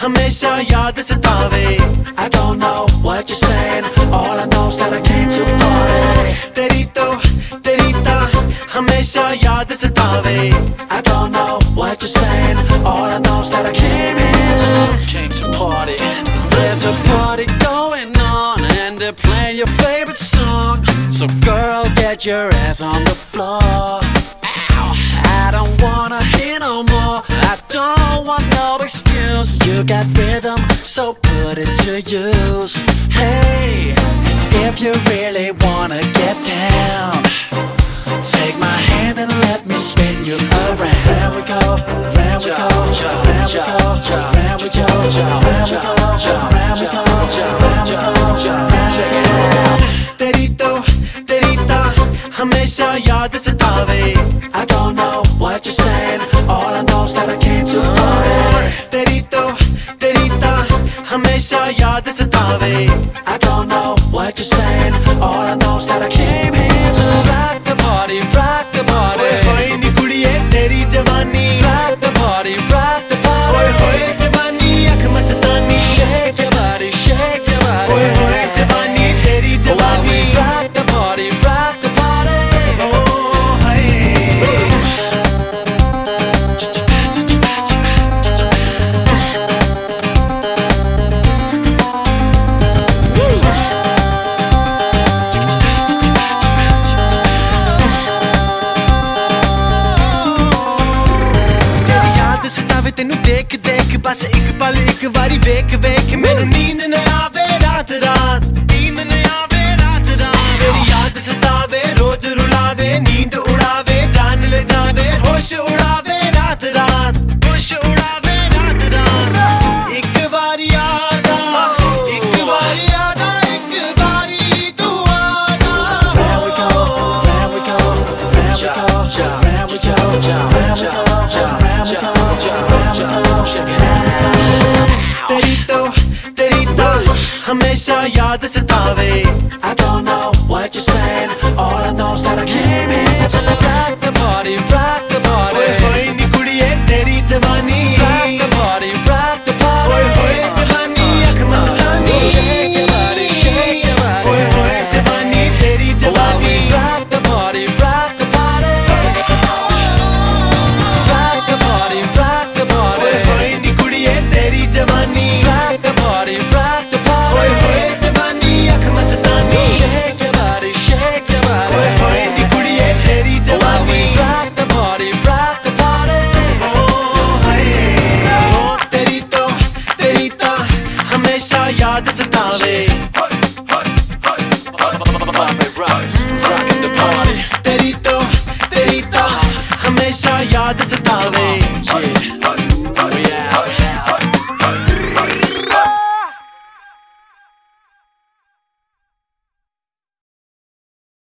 हमेशा याद सतावे I don't know what you're saying All I know is that I came to party तेरी तो तेरी ता हमेशा याद सतावे I don't know what you're saying All I know is that I came here to Came to party There's a party going on And they're playing your favorite song So girl get your ass on the floor Ow. I don't wanna hear no more I don't want no excuse You got rhythm, so put it to use Hey, if you really wanna get down Take my hand and let me spin you around Round we go, round we go, round we go, round we go, round we go, round we go, round we go, Check it out तेरी तो तेरी ता हमेशा याद सतावे ਯਾਦ ਸਤਾਵੇ I don't know what you're saying. All I know is that I came here to rock the party right ਬਸ ਇੱਕ ਪਲ ਇੱਕ ਵਾਰੀ ਵੇਖ ਵੇਖ। ਮੈਨੂੰ ਨੀਂਦ ਨਾ ਆਵੇ ਰਾਤ ਰਾਤ। ਨੀਂਦ ਨਾ ਆਵੇ ਰਾਤ ਰਾਤ। ਤੇਰੀ ਯਾਦ ਸਤਾਵੇ ਰੋਜ਼ ਰੁਲਾਵੇ ਨੀਂਦ ਉਡਾਵੇ ਜਾਨ ਲੈ ਜਾਵੇ। ਹੋਸ਼ ਉਡਾਵੇ ਰਾਤ ਰਾਤ। ਹੋਸ਼ ਉਡਾਵੇ ਰਾਤ ਰਾਤ। ਇੱਕ ਵਾਰੀ ਆਦਾ ਇੱਕ ਵਾਰੀ ਆਦਾ ਇੱਕ ਵਾਰੀ ਤੂੰ ਆਦਾ Round we go, round we go, round we go, round we go, round we go, round we go, तेरी तो तेरी तो हमेशा याद सतावे। ਆ ਯਾਦ ਸਤਾਵੇ ਤੇਰੀ ਤੋਂ ਤੇਰੀ ਤਾਂ ਹਮੇਸ਼ਾ ਯਾਦ ਸਤਾਵੇ